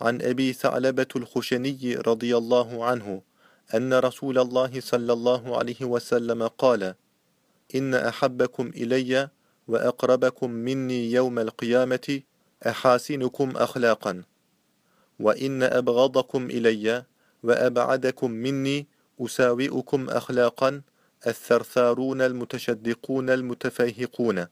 عن أبي ثعلبة الخشني رضي الله عنه أن رسول الله صلى الله عليه وسلم قال إن أحبكم إلي وأقربكم مني يوم القيامة أحاسنكم أخلاقا وإن أبغضكم إلي وأبعدكم مني أساوئكم أخلاقا الثرثارون المتشدقون المتفيهقون